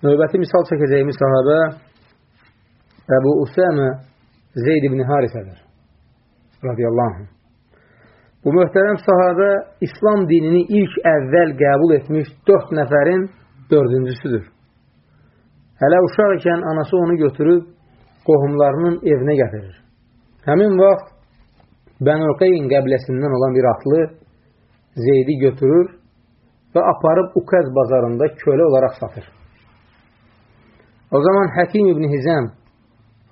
Növbəti misal çəkəcəyimiz sahabə Əbu Usəmə Zeyd ibn Harisədir. Radiyallahu anh. Bu möhtərəm sahabə İslam dinini ilk əvvəl qəbul etmiş dörd nəfərin dördüncüsüdür. Hələ uşaq ikən anası onu götürüb qohumlarının evinə gətirir. Həmin vaxt Bənuqeyn qəbiləsindən olan bir atlı Zeydi götürür və aparıb Ukəz bazarında kölə olaraq satır. O zaman Həkim ibn Hizəm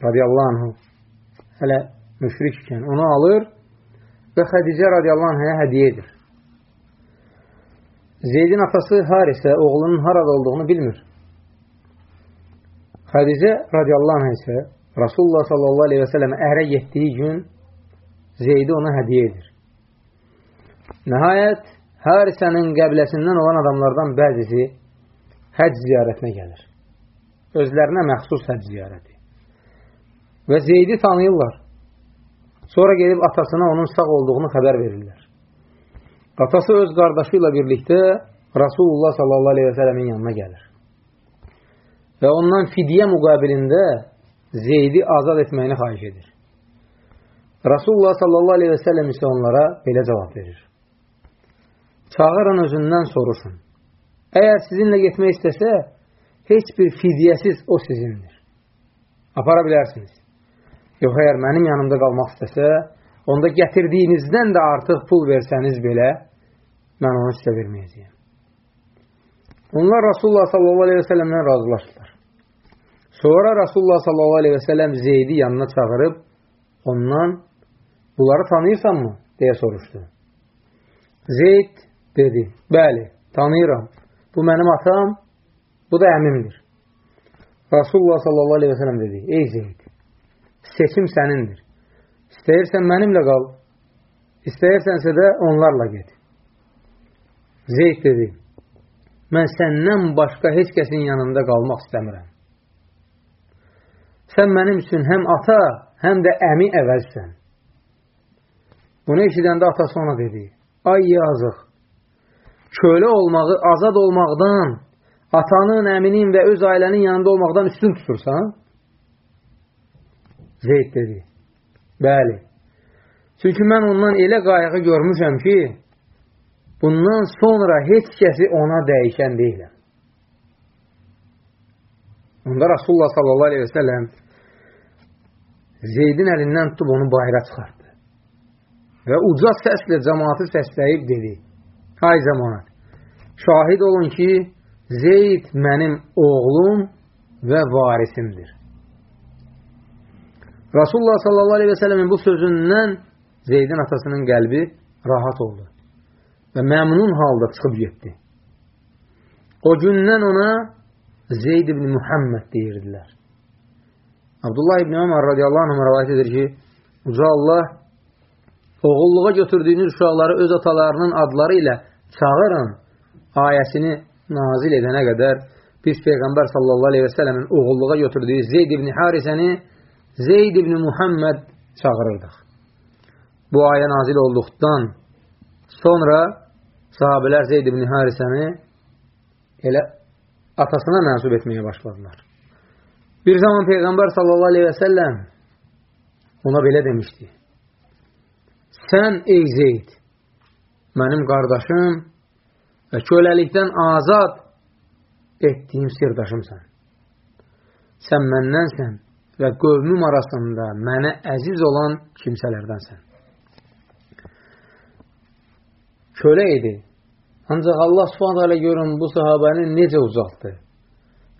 radiyallahu anhu hələ müşrik ikən onu alır və Xədicə radiyallahu anhaya hədiyə edir. Zeydin atası Harisə oğlunun harada olduğunu bilmir. Xədicə radiyallahu anh isə Rasulullah sallallahu aleyhi və sələm ərə getdiyi gün Zeydi ona hədiyə edir. Nəhayət, Harisənin qəbiləsindən olan adamlardan bəzisi həc ziyarətinə gəlir. Özlərinə məxsus həc ziyarəti. Və Zeydi tanıyırlar. Sonra gedib atasına onun sağ olduğunu xəbər verirlər. Atası öz qardaşı ilə birlikdə Rasulullah sallallahu aleyhi və sələmin yanına gəlir. Və ondan fidyə müqabilində Zeydi azad etməyini xahiş edir. Rasulullah sallallahu aleyhi və səlləm isə onlara belə cavab verir. Çağırın özündən soruşun. Əgər sizinlə getmək istəsə, heç bir fidyəsiz o sizindir. Apara bilərsiniz. Yox, əgər mənim yanımda qalmaq istəsə, onda gətirdiyinizdən də artıq pul versəniz belə, mən onu sizə verməyəcəyəm. Onlar Rasulullah sallallahu aleyhi və səlləmdən razılaşdılar. Sonra Rasulullah sallallahu aleyhi və səlləm Zeydi yanına çağırıb, ondan bunları tanıyırsanmı? deyə soruşdu. Zeyd dedi, bəli, tanıyıram. Bu mənim atam, bu da əmimdir. Rasulullah sallallahu aleyhi və səlləm dedi, ey Zeyd, seçim sənindir. İstəyirsən mənimlə qal, istəyirsənsə də onlarla get. Zeyd dedi, mən səndən başqa heç kəsin yanında qalmaq istəmirəm. Sən mənim üçün həm ata, həm də əmi əvəzsən. Bunu eşidəndə atası ona dedi, ay yazıq, kölə olmağı, azad olmaqdan, atanın, əminin və öz ailənin yanında olmaqdan üstün tutursan? Zeyd dedi, bəli. Çünki mən ondan elə qayğı görmüşəm ki, bundan sonra heç kəsi ona dəyişən deyiləm. Onda Rasulullah sallallahu aleyhi və səlləm Zeydin əlindən tutub onu bayra çıxartdı. Və uca səslə cəmaatı səsləyib dedi, Hay cəmaat, şahid olun ki, Zeyd mənim oğlum və varisimdir. Rasulullah sallallahu aleyhi və səlləmin bu sözündən Zeydin atasının qəlbi rahat oldu və məmnun halda çıxıb getdi. O gündən ona Zeyd ibn Muhammed deyirdilər. Abdullah ibn Ömər radiyallahu anh rəvayət edir ki, Uca Allah oğulluğa götürdüyünüz uşaqları öz atalarının adları ilə çağırın ayəsini nazil edənə qədər biz Peyğəmbər sallallahu aleyhi və sələmin oğulluğa götürdüyü Zeyd ibn Harisəni Zeyd ibn Muhammed çağırırdıq. Bu ayə nazil olduqdan sonra sahabələr Zeyd ibn Harisəni elə atasına mənsub etməyə başladılar. Bir zaman Peyğəmbər sallallahu aleyhi və səlləm ona belə demişdi. Sən ey Zeyd, mənim qardaşım və köləlikdən azad etdiyim sirdaşımsan. Sən məndənsən və qövmüm arasında mənə əziz olan kimsələrdənsən. Kölə idi. Ancaq Allah subhanət hələ görün bu sahabəni necə uzaqdı.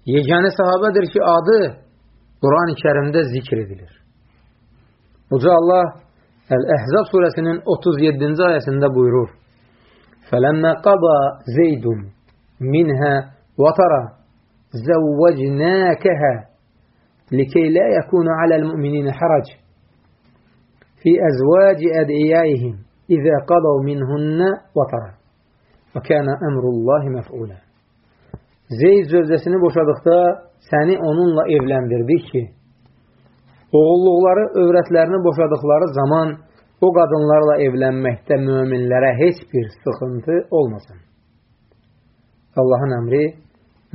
Yeganə sahabədir ki, adı Quran-ı kərimdə zikr edilir. Uca Allah Əl-Əhzab surəsinin 37-ci ayəsində buyurur. فَلَمَّا قَضَى زَيْدٌ مِنْهَا وَتَرَى زَوَّجْنَاكَهَا لكي لا يكون على المؤمنين حرج في أزواج أدعيائهم إذا قضوا منهن وطرا وكان أمر الله مفعولا Zeyd zövcəsini boşadıqda səni onunla evləndirdik ki, oğulluqları övrətlərini boşadıqları zaman o qadınlarla evlənməkdə müminlərə heç bir sıxıntı olmasın. Allahın əmri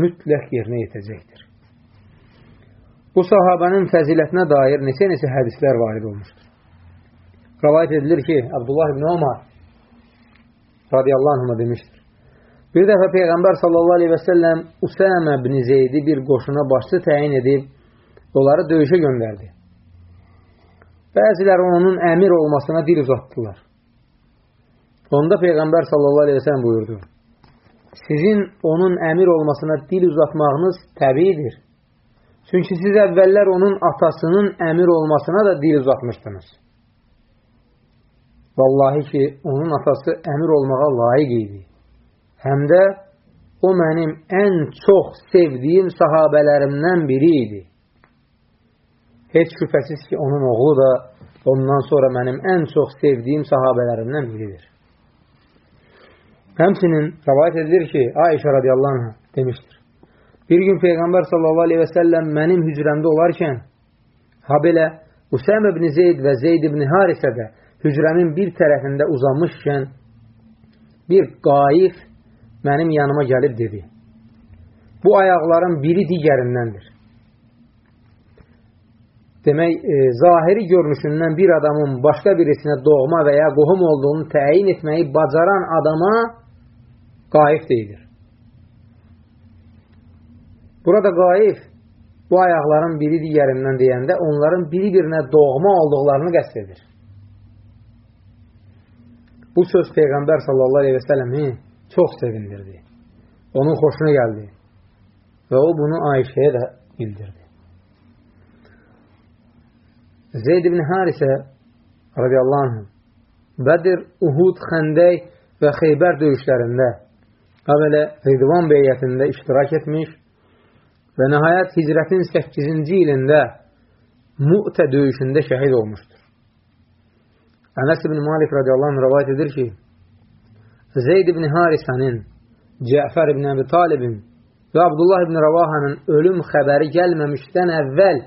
mütləq yerinə yetəcəkdir. Bu sahabənin fəzilətinə dair neçə-neçə hədislər varid olmuşdur. Rəvayət edilir ki, Abdullah ibn Omar radiyallahu anhuma demişdir. Bir dəfə Peyğəmbər sallallahu aleyhi və səlləm Usəmə ibn Zeydi bir qoşuna başçı təyin edib, onları döyüşə göndərdi. Bəziləri onun əmir olmasına dil uzatdılar. Onda Peyğəmbər sallallahu aleyhi və səlləm buyurdu, sizin onun əmir olmasına dil uzatmağınız təbiidir. Çünki siz əvvəllər onun atasının əmir olmasına da dil uzatmışdınız. Vallahi ki, onun atası əmir olmağa layiq idi. Həm də o mənim ən çox sevdiyim sahabələrimdən biri idi. Heç şübhəsiz ki, onun oğlu da ondan sonra mənim ən çox sevdiyim sahabələrimdən biridir. Həmsinin rəvayət edilir ki, Ayşə radiyallahu anh demişdir. Bir gün Peyğəmbər sallallahu aleyhi və səlləm mənim hücrəmdə olarkən, ha belə Usəm ibn Zeyd və Zeyd ibn Harisə də hücrəmin bir tərəfində uzanmışkən, bir qayif mənim yanıma gəlib dedi. Bu ayaqların biri digərindəndir. Demək, e, zahiri görünüşündən bir adamın başqa birisinə doğma və ya qohum olduğunu təyin etməyi bacaran adama qayif deyilir. Burada qayif bu ayaqların biri digərindən deyəndə onların biri-birinə doğma olduqlarını qəsd edir. Bu söz Peyğəmbər sallallahu aleyhi və səlləmi çox sevindirdi. Onun xoşuna gəldi. Və o bunu Ayşəyə də bildirdi. Zeyd ibn Harisə radiyallahu anh Bədir, Uhud, Xəndək və Xeybər döyüşlərində və belə Ridvan beyyətində iştirak etmiş və nəhayət hicrətin 8-ci ilində Mu'tə döyüşündə şəhid olmuşdur. Ənəs ibn Malik radiyallahu anh rəvayət edir ki, Zeyd ibn Harisənin, Cəfər ibn Əbi Talibin və Abdullah ibn Ravahanın ölüm xəbəri gəlməmişdən əvvəl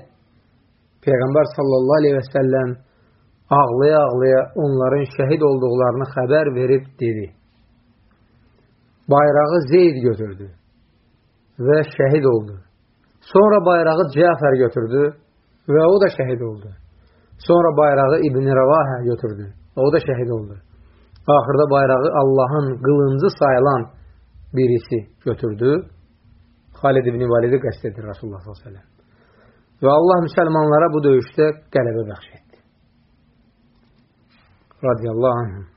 Peyğəmbər sallallahu aleyhi və səlləm ağlaya-ağlaya onların şəhid olduqlarını xəbər verib dedi bayrağı Zeyd götürdü və şəhid oldu. Sonra bayrağı Cəfər götürdü və o da şəhid oldu. Sonra bayrağı İbn-i Rəvahə götürdü və o da şəhid oldu. Axırda bayrağı Allahın qılıncı sayılan birisi götürdü. Xalid ibn Validi qəst edir Rasulullah s.ə.v. Və Allah müsəlmanlara bu döyüşdə qələbə bəxş etdi. Radiyallahu anhüm.